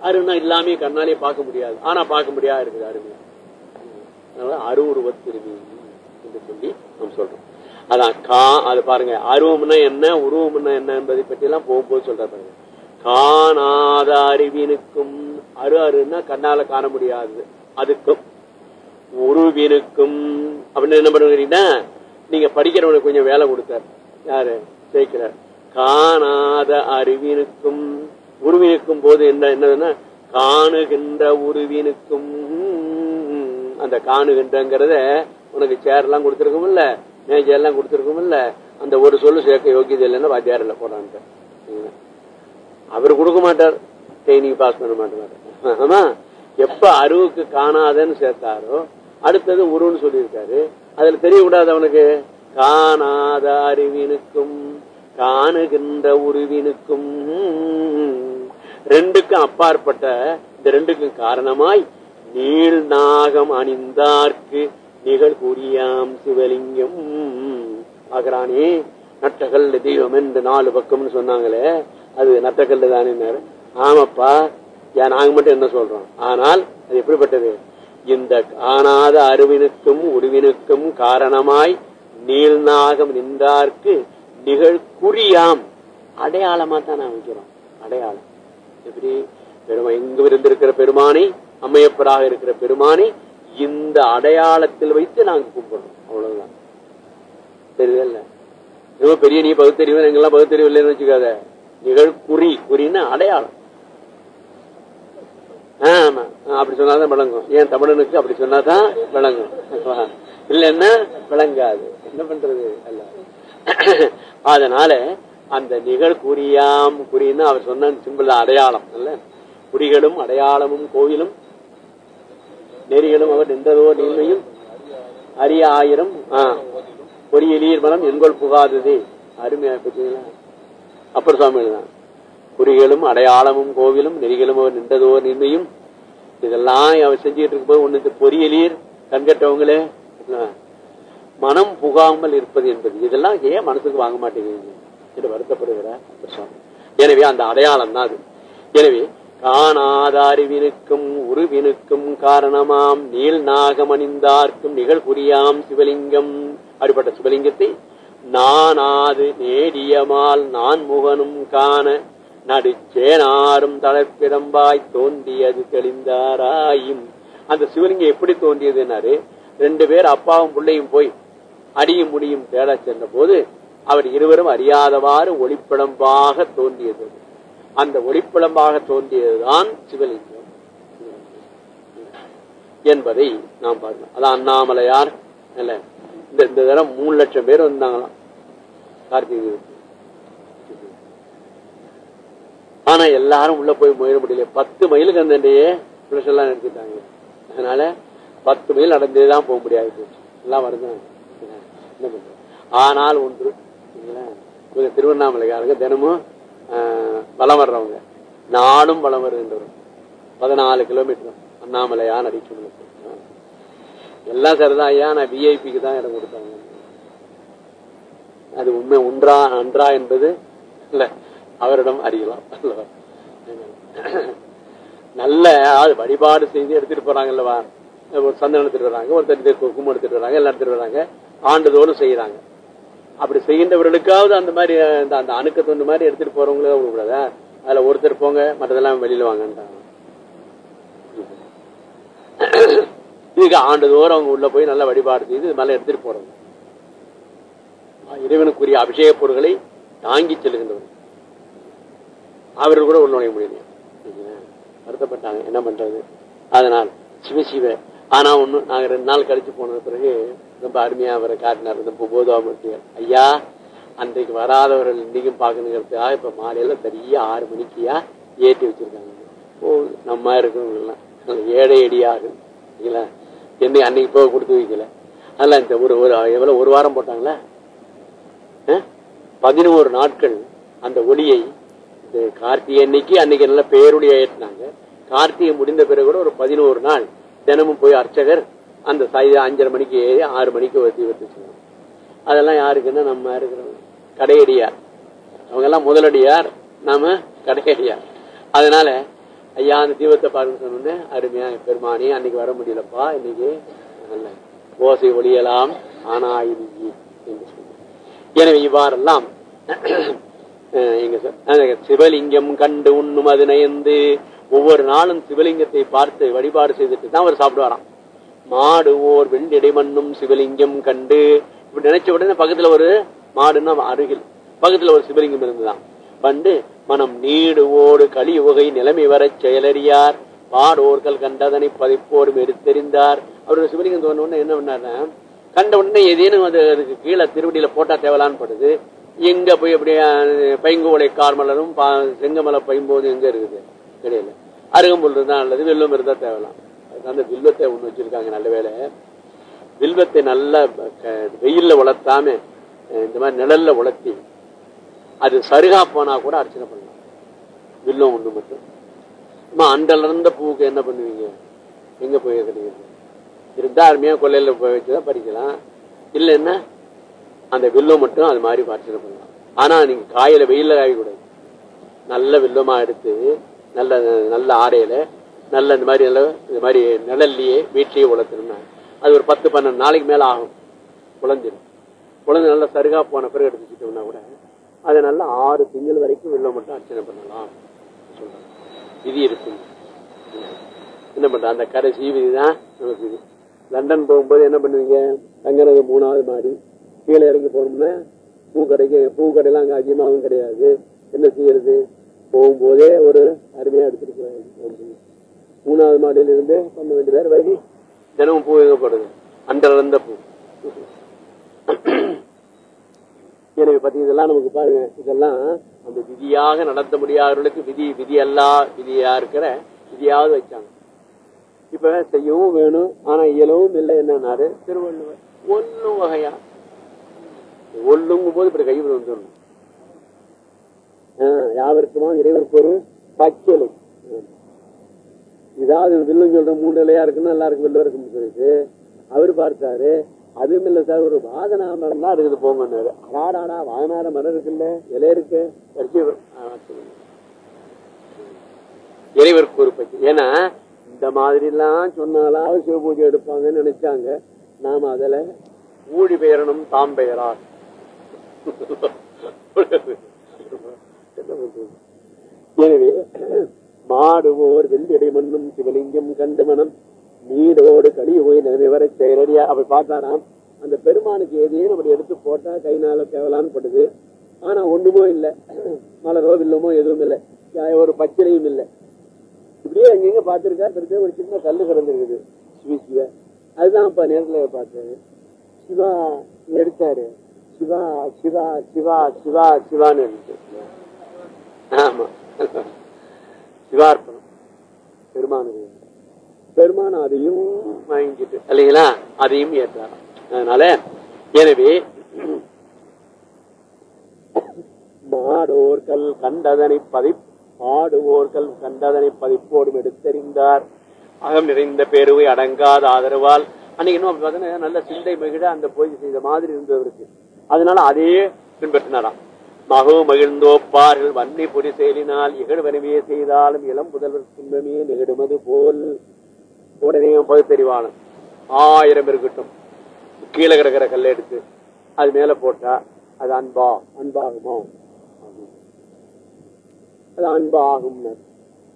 அருணா இல்லாமே கண்ணாலே பார்க்க முடியாது. ஆனா பார்க்க முடியாது இருக்குது அருமையா அதனால அருவுருவ திருமேனி என்று சொல்லி நம்ம சொல்றோம். அதான் கா அது பாருங்க அருவம்னா என்ன உருவம்னா என்ன என்பதை பற்றி எல்லாம் போகும்போது சொல்ற பாருங்க. காணாத அறிவினுக்கும் அரு அருன்னா கண்ணால காண முடியாது. அதுக்கும். உருவினுக்கும் அப்படின்னு என்ன பண்ணுறீங்கன்னா நீங்க படிக்கிறவனுக்கு கொஞ்சம் வேலை கொடுத்தார். யாரு? ஜெயிக்கிறார். காணாத அறிவினுக்கும் உருவினுக்கும் போது என்ன என்னதுன்னா காணுகின்ற உருவினுக்கும் அந்த காணுகின்றங்கிறத உனக்கு சேர் எல்லாம் கொடுத்துருக்கும் இல்ல மேஜர் எல்லாம் கொடுத்துருக்கும் இல்ல அந்த ஒரு சொல்லு சேர்க்க யோகியதை இல்லைன்னா வாத்தியார் இல்ல அவர் கொடுக்க மாட்டார். ட்ரைனிங் பாஸ் பண்ண மாட்டார். எப்ப அருவுக்கு காணாதன்னு சேர்த்தாரோ அடுத்தது உருன்னு சொல்லியிருக்காரு. அதுல தெரியக்கூடாது அவனுக்கு. காணாத அறிவினுக்கும் காணுகின்ற உருவினுக்கும் ரெண்டுக்கும் அப்பாற்பட்ட இந்த ரெண்டுக்கும் காரணமாய் நீள் நாகம் அணிந்தார்க்கு நிகழ் கூறியாம் சிவலிங்கம். ஆகிறானே நட்டகல் தெய்வம் என்று நாலு பக்கம்னு சொன்னாங்களே அது நட்டக்கல்லு தானே ஆமாப்பா நாங்க மட்டும் என்ன சொல்றோம்? ஆனால் அது எப்படிப்பட்டது? இந்த காணாத அருவினுக்கும் உருவினுக்கும் காரணமாய் நீள்நாகம் நின்றார்க்கு நிகழ்குறியாம். அடையாளமா தான் நான் வைக்கிறோம். அடையாளம். எப்படி? பெருமா இங்கு இருந்திருக்கிற பெருமானை அம்மையப்பராக இருக்கிற பெருமானை இந்த அடையாளத்தில் வைத்து நாங்க கும்பிடுறோம். அவ்வளவுதான். தெரியல ரொம்ப பெரிய நீ பகுத்தறிவு எங்கெல்லாம் பகுத்தறிவு இல்லைன்னு வச்சுக்காத. நிகழ்குறி. குறின்னு அடையாளம். ஆமா. அப்படி சொன்னாதான் விளங்கும். ஏன் தமிழனுக்கு அப்படி சொன்னாதான் விளங்கும். இல்லைன்னா விளங்காது. என்ன பண்றது? அல்ல. அதனால அந்த நிகழ் குறியாம் குறின்னு அவர் சொன்ன சிம்பிள் அடையாளம் இல்ல குறிகளும் அடையாளமும் கோயிலும் நெறிகளும் அவர் நின்றதோ நீண்மையும் அரிய ஆயிரம் பொறியலீர் மனம் எண்கொள் புகாதது. அருமையா பத்தீங்களா அப்பர் சுவாமி தான். குறிகளும் அடையாளமும் கோவிலும் நெறிகளும் அவர் நின்றதோ நின்மையும் இதெல்லாம் அவர் செஞ்சுக்கிட்டு இருக்கும்போது ஒண்ணு பொறியலீர் கண்கட்டவங்களே மனம் புகாமல் இருப்பது என்பது. இதெல்லாம் ஏன் மனசுக்கு வாங்க மாட்டேங்குது? என்று வருத்தப்படுகிறார் எனவே அந்த அடையாளம் தான் அது. எனவே காணாதாரிவினுக்கும் உருவினுக்கும் காரணமாம் நீல் நாகமணிந்தார்க்கும் நிகழ்குறியாம் சிவலிங்கம். அப்படிப்பட்ட சிவலிங்கத்தை நானாது நேடியமால் நான் முகனும் காண நடுச்சேனாரும் தளர்ப்பிடம்பாய் தோன்றியது தெளிந்தாராயும் அந்த சிவலிங்கம் எப்படி தோன்றியதுன்னாரு ரெண்டு பேர் அப்பாவும் பிள்ளையும் போய் அடியும் முடியும் தேட சென்ற போது அவர் இருவரும் அறியாதவாறு ஒளிப்பிழம்பாக தோன்றியது. அந்த ஒளிப்பிழம்பாக தோன்றியதுதான் சிவலிங்கம் என்பதை நாம் பார்க்கலாம் அதான் அண்ணாமலையார் இல்ல இந்த இந்த தரம் மூணு லட்சம் பேர் வந்தாங்களாம். கார்த்திகை ஆனா எல்லாரும் உள்ள போய் முயல முடியல. பத்து மைலுக்கு அந்த நினைச்சிட்டாங்க எல்லாம் அதனால பத்து மைல் நடந்தேதான் போக முடியாது. போச்சு எல்லாம் வருதான் என்ன பண்றது? ஆனால் ஒன்று இவங்க திருவண்ணாமலைக்காரங்க தினமும் வளம் வர்றவங்க. நானும் வளம் வருகின்றவர் பதினாலு கிலோமீட்டர் அண்ணாமலையான் அடிக்கணும் எல்லாம் சரிதான் ஐயா. நான் விஐபிக்கு தான் இடம் கொடுத்தாங்க. அது உண்மை ஒன்றா அன்றா என்பது இல்ல. அவரிடம் அறியலாம். நல்ல வழிபாடு செய்து எடுத்துட்டு போறாங்கல்லவா ஒரு சந்தனம் எடுத்துட்டு வராங்க ஒருத்தர் கும்பம் எடுத்துட்டு வராங்க எல்லாம் எடுத்துட்டு வராங்க. ஆண்டுதோறும் செய்யறாங்க. அப்படி செய்கின்றவர்களுக்காவது அந்த மாதிரி அந்த அணுக்க தொண்டு மாதிரி எடுத்துட்டு போறவங்களே கூடாதா? அதுல ஒருத்தர் போங்க மற்றதெல்லாம் வெளியில வாங்கன்றாங்க. இதுக்கு ஆண்டுதோறும் அவங்க உள்ள போய் நல்லா வழிபாடு செய்து இது மேல எடுத்துட்டு போறவங்க. இறைவனுக்குரிய அபிஷேக பொருட்களை தாங்கி செல்கின்றவர்கள். அவர்கள் கூட உள்ள நுழைய முடியல வருத்தப்பட்டாங்க. என்ன பண்றது? அதனால் சிவசிவ ஆனா ஒண்ணு நாங்க ரெண்டு நாள் கழிச்சு போனது பிறகு ரொம்ப அருமையா அவரை காட்டினார். இந்த போதாமட்டியார் ஐயா அன்றைக்கு வராதவர்கள் இன்னைக்கும் பார்க்கணுங்கிறதுக்காக இப்ப மாலையில சரியா ஆறு மணிக்கியா ஏற்றி வச்சிருக்காங்க. ஓ நம்ம இருக்கணும் ஏழை அடியாக என்னை அன்னைக்கு போக கொடுத்து வைக்கல. அதெல்லாம் இந்த ஒரு ஒரு எவ்வளவு ஒரு வாரம் போட்டாங்களா? பதினோரு நாட்கள் அந்த ஒளியை கார்த்திகை அன்னைக்கு அன்னைக்கு நல்ல பேருடைய ஏற்றினாங்க. கார்த்திகை முடிந்த பிறகு கூட ஒரு பதினோரு நாள் தினமும் போய் அர்ச்சகர் அந்த சாய் அஞ்சரை மணிக்கு ஏறி ஆறு மணிக்கு ஒரு வச்சுக்கணும் அதெல்லாம் யாருக்குன்னா நம்ம இருக்கிறோம் கடையடியார். அவங்க எல்லாம் முதலடியார் நாம கடையடியார். அதனால ஐயா அந்த தீபத்தை பார்க்க சொன்னோன்னே அருமையா பெருமானி அன்னைக்கு வர முடியலப்பா இன்னைக்கு நல்ல ஓசை ஒளியலாம் ஆனாயினி என்று சொன்ன எனவே இவ்வாறெல்லாம் சிவலிங்கம் கண்டு உண்ணும் அது நயந்து. ஒவ்வொரு நாளும் சிவலிங்கத்தை பார்த்து வழிபாடு செய்துட்டு தான் அவர் சாப்பிடுவாராம். மாடு ஓர் வெண்டிடை மண்ணும் சிவலிங்கம் கண்டு. இப்படி நினைச்ச உடனே பக்கத்துல ஒரு மாடுன்னா அருகில் பக்கத்துல ஒரு சிவலிங்கம் இருந்துதான். பண்டு மனம் நீடு ஓடு களி உகை நிலைமை வரச் செயலறியார். பாடோர்கள் கண்டதனை பதிப்போடும் எடுத்தெறிந்தார் அவர் சிவலிங்கம் தோணுன்னு உடனே என்ன பண்ணாருன்னா கண்ட உடனே ஏதேனும் அது அதுக்கு கீழே திருவடியில போட்டா தேவலான்னு படுது. எங்க போய் அப்படியே பைங்கோலை கார்மலரும் செங்கமலை பைம்போது எங்க இருக்குது? கிடையாது அருகம்புல் இருந்தா நல்லது வெள்ளம் இருந்தா தேவலாம். அந்த வில்வத்தை ஒண்ணு வச்சிருக்காங்க நல்ல வேலை வில்வத்தை நல்லா வெயில்ல வளர்த்தாம இந்த மாதிரி நிழல்ல வளர்த்தி அது சருகா போனா கூட அர்ச்சனை பண்ணலாம். வில்லம் ஒண்ணு மட்டும். அம்மா அண்டலர்ந்த பூவுக்கு என்ன பண்ணுவீங்க? எங்க போய் கிடையாது இருந்தா அருமையா கொள்ளையில போய் வச்சுதான் பறிக்கலாம். இல்லைன்னா அந்த வில்லம் மட்டும் அது மாதிரி அர்ச்சனை பண்ணலாம் ஆனா நீங்க காயில வெயில காயக்கூடாது நல்ல வில்லமா எடுத்து நல்ல நல்ல ஆடையில நல்ல இந்த மாதிரி நல்ல இந்த மாதிரி நிழல்லையே வீட்லயே உலர்த்தணும்னா அது ஒரு பத்து பன்னெண்டு நாளைக்கு மேல ஆகும். குழஞ்சிடும் குழந்தை நல்லா சருகா போன பிறகு எடுத்து வச்சுட்டோம்னா கூட அதை நல்லா ஆறு திங்கள் வரைக்கும் வெள்ளம் மட்டும் அர்ச்சனை பண்ணலாம். சொல்றாங்க. விதி இருக்கு. என்ன பண்ற? அந்த கடைசி விதி தான் நமக்கு இது லண்டன் போகும்போது என்ன பண்ணுவீங்க? தங்கறது மூணாவது மாதிரி கீழே இறங்கி போனோம்னா பூ கடைக்கு பூ கடையெல்லாம் அங்க அதிகமாகவும் கிடையாது. என்ன செய்யறது? போகும்போதே ஒரு அருமையா எடுத்துட்டு மூணாவது மாடியில இருந்து பன்னெண்டு பேர் வழி தினமும் பூ எங்கப்படுது அன்றளந்த பூ. எனவே பத்தி இதெல்லாம் நமக்கு பாருங்க. இதெல்லாம் அந்த விதியாக நடத்த முடியாதவர்களுக்கு விதி விதி அல்லா விதியா இருக்கிற விதியாவது வச்சாங்க. இப்ப செய்யவும் வேணும் ஆனா இயலவும் இல்லை என்னன்னாரு திருவள்ளுவர். ஒன்னும் வகையா ஒல்லுங்கும் போது இப்படி கையில் வந்துடணும். யாவருக்குமா? இறைவருக்கு ஒரு பச்சலை இதாவது வில்லும் சொல்ற மூணு நிலையா இருக்குன்னு நல்லா இருக்கு வில்ல சொல்லிட்டு அவரு பார்த்தாரு அதுவும் இல்ல சார் ஒரு வாதனா மரம் தான் இருக்குது போங்கன்னாரு. அடாடாடா வாதனார மரம் இருக்குல்ல இலை இருக்கு. வரிசை வரும். ஆ, சொல்லுங்க. இறைவருக்கு ஒரு பச்சை ஏன்னா இந்த மாதிரி எல்லாம் சொன்னாலாவது சிவ பூஜை எடுப்பாங்கன்னு நினைச்சாங்க. நாம அதுல ஊழி பெயரணும் தாம் பெயரார் என்ன பண்றது? எனவே மாடுவோர் வெள்ளியடை மண்ணும் சிவலிங்கம் கண்டு மனம் நீடோடு கனி போய் நிலைமை செயலடியா அப்படி பார்த்தாராம். அந்த பெருமானுக்கு எதையும் அப்படி எடுத்து போட்டா கைனால தேவலான்னு படுது ஆனா ஒண்ணுமோ இல்ல. மலரோ வில்லமோ எதுவும் இல்லை. ஒரு பச்சிலையும் இல்லை. இப்படியே எங்கெங்க பாத்துருக்கா பெருசா ஒரு சின்ன கல்லு கிடந்திருக்குது. சிவ சிவ. அதுதான் அப்ப நேரத்துல பார்த்தாரு. சிவா எடுத்தாரு. சிவா சிவா சிவா சிவா சிவான்னு ஆமா. சிவார்ப்பணம். பெருமானுக்கு பெருமான் அதையும் வாங்கிட்டு இல்லைங்களா? அதையும் ஏற்றாராம். அதனால எனவே மாடோர்கள் கண்டதனை பதி பாடுவோர்கள் கண்டதனை பதிப்போடும் எடுத்தறிந்தார். அகம் நிறைந்த பேருவை அடங்காத ஆதரவால் அன்னைக்கு இன்னும் பார்த்தீங்கன்னா நல்ல சிந்தை மகிழ அந்த பூஜை செய்த மாதிரி இருந்தவருக்கு. அதனால அதையே பின்பற்றினாராம். மகோ மகிழ்ந்தோப்பார்கள் வன்னி பொடி செயலினால் இகழ்வனவே செய்தாலும் இளம் புதல்வர் துன்பமே நிகழுமது போல். உடனே பகுத்தறிவாளன் ஆயிரம் இருக்கட்டும். கீழே கிடக்கிற கல்லை எடுத்து அது மேல போட்டா அது அன்பா அன்பாகுமோ? அது அன்பாகும்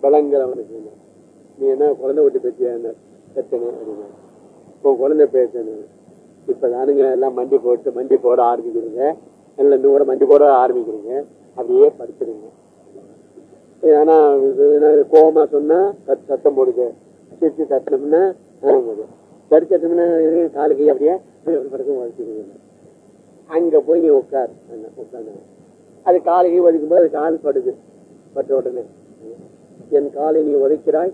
விளங்குறவனுக்கு நீ என்ன குழந்தை விட்டு பேச்சியா பிரச்சனை அப்படின்னா. இப்போ குழந்தை பேசணும் இப்ப தானுங்க எல்லாம் மண்டி போட்டு மண்டி போட ஆரம்பிக்கிறீங்க. எல்லாம் இன்னும் மண்டி போட ஆரம்பிக்கிறீங்க. அப்படியே படிச்சிருங்க. ஏன்னா இது கோவமா சொன்னா சத்தம் போடுது. சிரிச்சு தட்டினோம்னா ஆகுது கடி காலுக்கு அப்படியே படுக்க வச்சுக்கோங்க அங்க போய் நீ உட்கார். உட்காந்து அது காலையை ஒதுக்கும் போது அது கால் படுது. பட்ட உடனே. என் காலை நீ உதைக்கிறாய்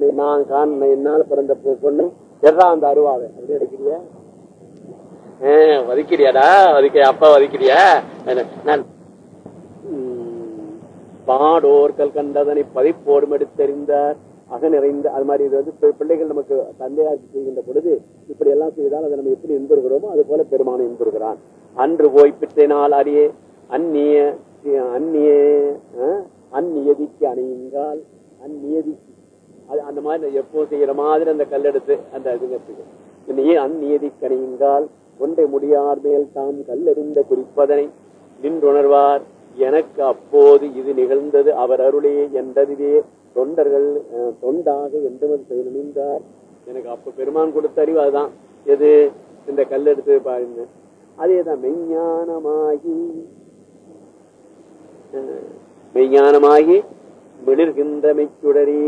நீ நான் காண என்னால் பிறந்த பொண்ணு. எட்ரா அந்த அருவாவை. அப்படி எடுக்கிறியா வதிக்கிறியாடா? வதிக்க அப்பா வதிக்கிறியா? நான் உம், பாடோர்கள் கண்டதனை பதிப்போடும் எடுத்தறிந்தார். அக நிறைந்த அது மாதிரி இது வந்து பிள்ளைகள் நமக்கு தந்தையாட்சி செய்கின்ற பொழுது இப்படி எல்லாம் செய்தால் அதை நம்ம எப்படி இன்புறுகிறோமோ அது போல பெருமானம் இன்புறுகிறான். அன்று போய் பிற்றினால் அறியே அந்நிய அந்நிய அந்நியதிக்கு அணியுங்கால் அந்நியதிக்கு அது அந்த மாதிரி எப்போ செய்யற மாதிரி அந்த கல்லெடுத்து அந்த இதுங்க நீ அந்நியதி கணியுங்கால் ஒன்றை முடியார் மேல் தாம் கல்லெறிந்த குறிப்பதனை நின்றுணர்வார். எனக்கு அப்போது இது நிகழ்ந்தது. அவர் அருளே என்றதுவே தொண்டர்கள் தொண்டாக என்றும் செய்ய நின்றார். எனக்கு அப்ப பெருமான் கொடுத்த அறிவு அதுதான். எது? இந்த கல்லெடுத்து பாருங்க. அதேதான் மெய்ஞானமாகி மெய்ஞானமாகி மிளிர்கின்ற மெச்சுடரே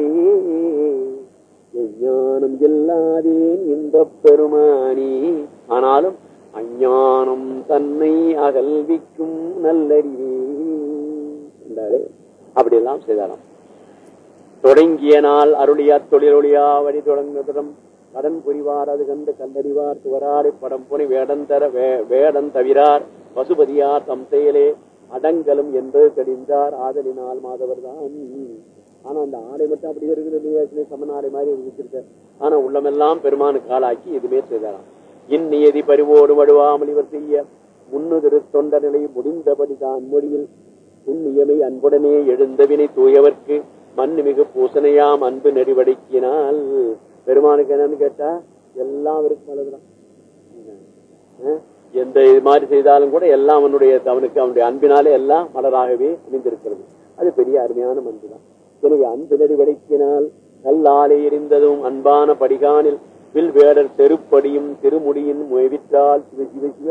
ஞானம் இல்லாதேன் இந்த பெருமானி. ஆனாலும் அஞ்ஞானம் தன்னை அகல்விக்கும் நல்லறிவே. என்றாரே அப்படியெல்லாம் செய்தாராம். தொடங்கிய நாள் அருளியா தொழிலொழியா வழி தொடங்குதரம் கடன் புரிவார் அது கண்டு கல்லறிவார் துவராடி படம் புனி வேடம் தர வே- வேடன் தவிரார் பசுபதியார் தம் செயலே அடங்கலும் என்று தெரிந்தார் ஆதலினால் மாதவர் தான் ஆனா அந்த ஆடை மட்டும் அப்படி இருக்குது சமநாடை மாதிரி இருந்துச்சிருக்க ஆனா உள்ளமெல்லாம் பெருமானுக்கு ஆளாக்கி எதுவுமே செய்தாராம் இந்நியதி பரிவோடு வடுவாமல் இவர் செய்ய முன்னுதிரு தொண்ட நிலை முடிந்தபடி தான் மொழியில் புண்ணியமை அன்புடனே எழுந்தவினை தூயவர்க்கு மண்ணுமிகு பூசணையாம் அன்பு நெறிவடைக்கினால். பெருமானுக்கு என்னன்னு கேட்டா எல்லாம் அவருக்கு எந்த இது மாதிரி செய்தாலும் கூட எல்லாம் அவனுடைய அவனுக்கு அவனுடைய அன்பினாலே எல்லாம் மலராகவே அமைந்திருக்கிறது. அது பெரிய அருமையான மன்பு தான் எனவே அன்பு நெறிவடுக்கினால் நல்லாலே எரிந்ததும் அன்பான படிகானில் வில் வேடர் தெருப்படியும் திருமுடியின் முயவிற்றால் சிவ சிவ சிவ.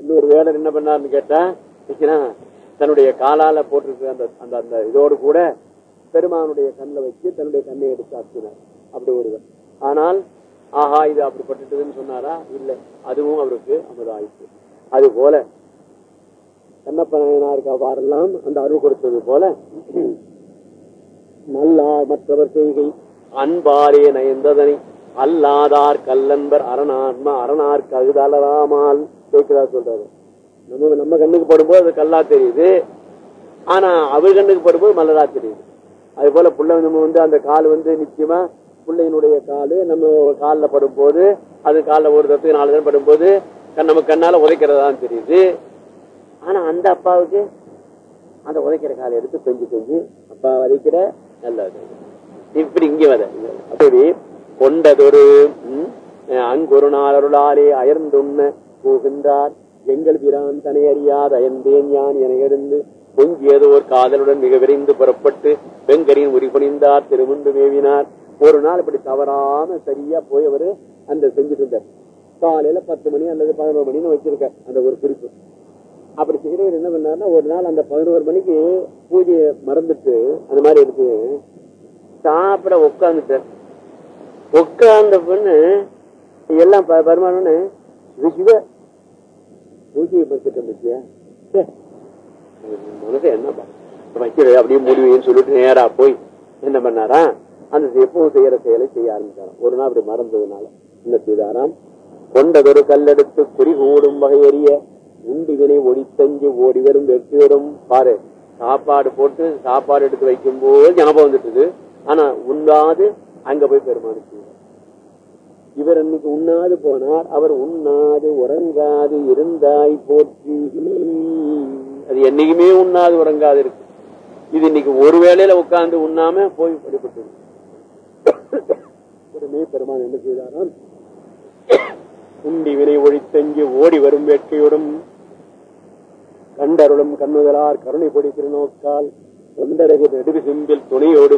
இன்னொரு வேடர் என்ன பண்ணாருன்னு கேட்டா தன்னுடைய காலால போட்டிருக்கிற அந்த அந்த அந்த இதோடு கூட பெருமானுடைய கண்ணில் வச்சு தன்னுடைய கண்ணை எடுத்து ஆக்கினார் அப்படி ஒருவர். ஆனால் ஆஹா இது அப்படிப்பட்டதுன்னு சொன்னாரா? இல்ல. அதுவும் அவருக்கு அமதாயிற்று. அது போல கண்ணப்ப நாயனாருக்கு அவ்வாறெல்லாம் அந்த அருள் கொடுத்தது போல நல்லா மற்றவர் செய்கை. அன்பாரே நயந்ததனை அல்லாதார் கல்லன்பர் அரணாத்மா அரணார் கழுதலராமால் கேட்கிறார் சொல்றாரு. நம்ம நம்ம கண்ணுக்கு படும்போது அது கல்லா தெரியுது. ஆனா அவர் கண்ணுக்கு படும்போது மலரா தெரியுது. அது போல புள்ள நம்ம வந்து அந்த கால் வந்து நிச்சயமா பிள்ளையினுடைய காலு நம்ம காலில் படும்போது அது காலில் ஒரு தத்துக்கு நாலு தடவை படும்போது கண் நம்ம கண்ணால உதைக்கிறதான் தெரியுது. ஆனா அந்த அப்பாவுக்கு அந்த உதைக்கிற காலை எடுத்து கொஞ்சம் கொஞ்சம் அப்பா வதைக்கிற நல்லது இப்படி இங்க வத. அப்படி கொண்டதொரு அங்குருணாளருளாலே நாள் அருளாலே அயர்ந்துண்ண போகின்றார். எங்கள் பிரான் தனை அயந்தேன் அயர்ந்தேன் யான் என எழுந்து பொங்கியதோ ஒரு காதலுடன் மிக விரைந்து புறப்பட்டு வெங்கரின் உரிபணிந்தார் திருமுண்டு மேவினார். ஒரு நாள் இப்படி தவறாம சரியா போய் அவரு அந்த செஞ்சுட்டு இருந்தார். காலையில பத்து மணி அல்லது பதினோரு மணின்னு வச்சிருக்க அந்த ஒரு குறிப்பு. அப்படி செய்கிறவர் என்ன பண்ணாருன்னா ஒரு நாள் அந்த பதினோரு மணிக்கு பூஜையை மறந்துட்டு அந்த மாதிரி இருக்கு. சாப்பிட உட்காந்துட்டார் உட்கார்ந்த பொண்ணு எல்லாம் ப- பரிமாறம்னு பூஜையை பறிச்சுட்டு இருந்துச்சியா ச்சே, மனசு என்னப்பா அப்படியே முடிவுன்னு சொல்லிட்டு நேரா போய் என்ன பண்ணாரா? அந்த எப்பவும் செய்யற செயலை செய்ய ஆரம்பிச்சாராம். ஒரு நாள் அப்படி மறந்ததுனால என்ன செய்தாராம் கொண்டதொரு கல்லெடுத்து குறி கூடும் வகையறிய உண்டிவினை ஒடித்தஞ்சு ஓடி வரும் வெற்றி வரும் பாரு சாப்பாடு போட்டு சாப்பாடு எடுத்து வைக்கும் போது ஞாபகம் வந்துட்டுது. ஆனா உண்ணாது அங்க போய் பெருமானுக்கு இவர் அன்னைக்கு உண்ணாது போனார் அவர் உண்ணாது உறங்காது இருந்தாய் போற்றி. அது என்னைக்குமே உண்ணாது உறங்காது இருக்கு. இது இன்னைக்கு ஒரு வேளையில உட்கார்ந்து உண்ணாம போய் படிப்பட்டு உடனே பெருமான் என்ன செய்தாராம்? உண்டி வினை ஒழித்தஞ்சு ஓடி வரும் வேட்கையோடும் கண்டருளும் கண்ணுதலார் கருணை பொடி திருநோக்கால் தொண்டரகு நெடுகு சிம்பில் துணையோடு